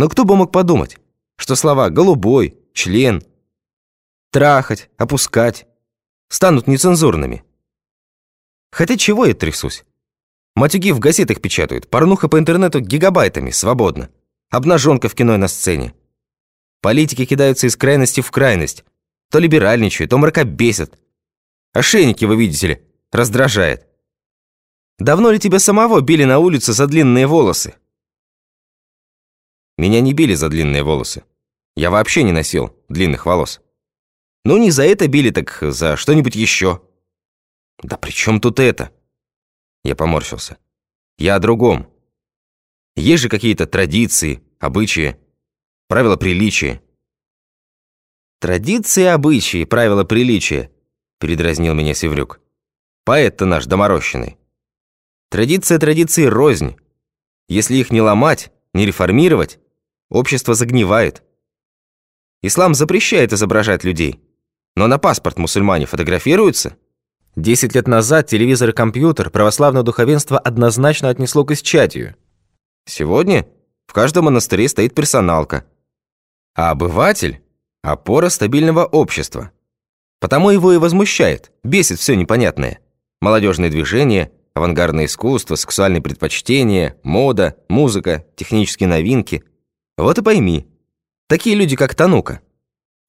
Но кто бы мог подумать, что слова «голубой», «член», «трахать», «опускать» станут нецензурными. Хотя чего я трясусь? Матюги в газетах печатают, порнуха по интернету гигабайтами, свободно. Обнаженка в кино и на сцене. Политики кидаются из крайности в крайность. То либеральничают, то мракобесят. Ошейники, вы видите ли, раздражает. Давно ли тебя самого били на улице за длинные волосы? Меня не били за длинные волосы. Я вообще не носил длинных волос. Ну, не за это били, так за что-нибудь еще. Да при чем тут это? Я поморщился. Я о другом. Есть же какие-то традиции, обычаи, правила приличия. Традиции, обычаи, правила приличия, передразнил меня Севрюк. Поэт-то наш доморощенный. Традиция традиции рознь. Если их не ломать, не реформировать, общество загнивает. Ислам запрещает изображать людей, но на паспорт мусульмане фотографируются. Десять лет назад телевизор и компьютер православное духовенство однозначно отнесло к исчадию. Сегодня в каждом монастыре стоит персоналка. А обыватель – опора стабильного общества. Потому его и возмущает, бесит все непонятное. Молодежные движения, авангардное искусство, сексуальные предпочтения, мода, музыка, технические новинки. Вот и пойми, такие люди, как Танука.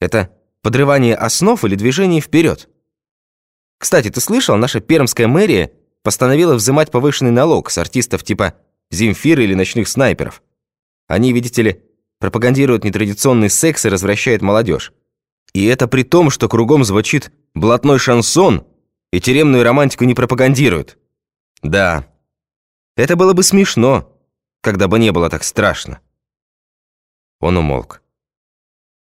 Это подрывание основ или движение вперед. Кстати, ты слышал, наша пермская мэрия постановила взимать повышенный налог с артистов типа Земфира или ночных снайперов. Они, видите ли, пропагандируют нетрадиционный секс и развращают молодежь. И это при том, что кругом звучит блатной шансон и тюремную романтику не пропагандируют. Да, это было бы смешно, когда бы не было так страшно. Он умолк.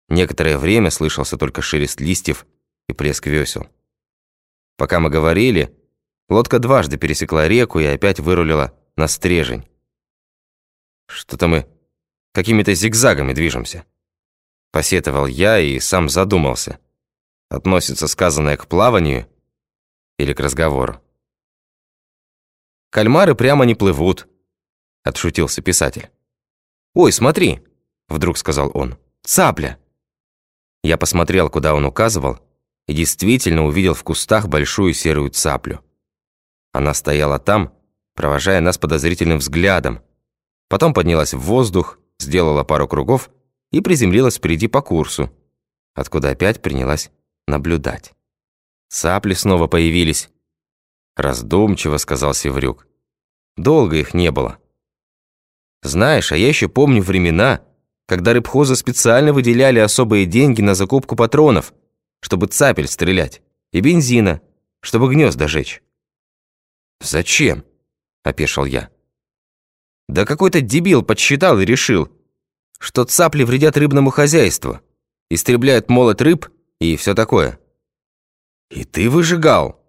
Некоторое время слышался только шелест листьев и плеск весел. Пока мы говорили, лодка дважды пересекла реку и опять вырулила на стрежень. Что-то мы какими-то зигзагами движемся. Посетовал я и сам задумался, относится сказанное к плаванию или к разговору. «Кальмары прямо не плывут», — отшутился писатель. «Ой, смотри», — вдруг сказал он, — «цапля». Я посмотрел, куда он указывал, и действительно увидел в кустах большую серую цаплю. Она стояла там, провожая нас подозрительным взглядом, потом поднялась в воздух, сделала пару кругов и приземлилась впереди по курсу, откуда опять принялась наблюдать. Цапли снова появились. Раздумчиво сказал Севрюк. Долго их не было. Знаешь, а я еще помню времена, когда рыбхозы специально выделяли особые деньги на закупку патронов, чтобы цапель стрелять, и бензина, чтобы гнезда жечь. «Зачем?» – опешил я. «Да какой-то дебил подсчитал и решил, что цапли вредят рыбному хозяйству, истребляют молот рыб и все такое». «И ты выжигал?»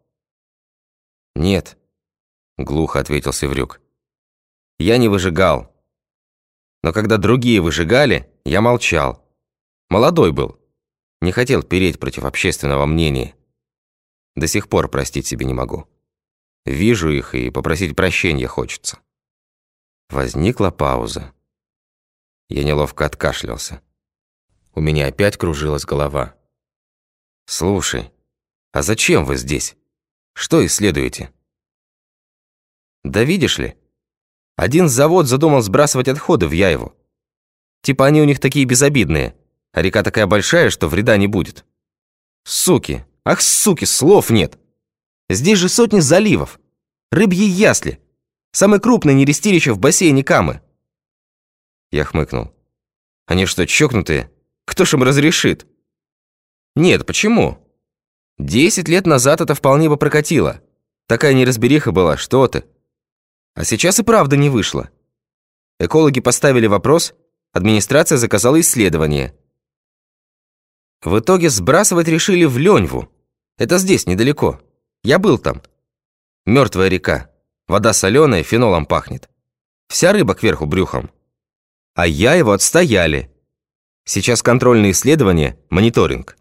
«Нет», – глухо ответил Севрюк. «Я не выжигал. Но когда другие выжигали, я молчал. Молодой был. Не хотел переть против общественного мнения. До сих пор простить себе не могу. Вижу их и попросить прощения хочется. Возникла пауза. Я неловко откашлялся. У меня опять кружилась голова. «Слушай, а зачем вы здесь? Что исследуете?» «Да видишь ли, один завод задумал сбрасывать отходы в Яеву. Типа они у них такие безобидные, а река такая большая, что вреда не будет. Суки! Ах, суки, слов нет! Здесь же сотни заливов. Рыбьи ясли. Самое крупное нерестилище в бассейне Камы. Я хмыкнул. Они что, чокнутые? Кто ж им разрешит? Нет, почему? Десять лет назад это вполне бы прокатило. Такая неразбериха была, что ты. А сейчас и правда не вышло. Экологи поставили вопрос, администрация заказала исследование. В итоге сбрасывать решили в Леньву. Это здесь, недалеко. Я был там. Мертвая река. Вода соленая, фенолом пахнет. Вся рыба кверху брюхом. А я его отстояли. Сейчас контрольные исследования, мониторинг.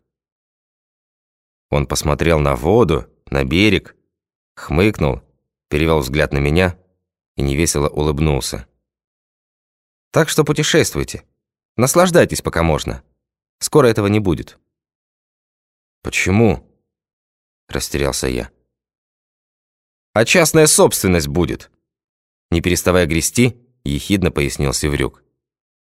Он посмотрел на воду, на берег, хмыкнул, перевел взгляд на меня – и невесело улыбнулся. «Так что путешествуйте. Наслаждайтесь, пока можно. Скоро этого не будет». «Почему?» – растерялся я. «А частная собственность будет!» Не переставая грести, ехидно пояснил Севрюк.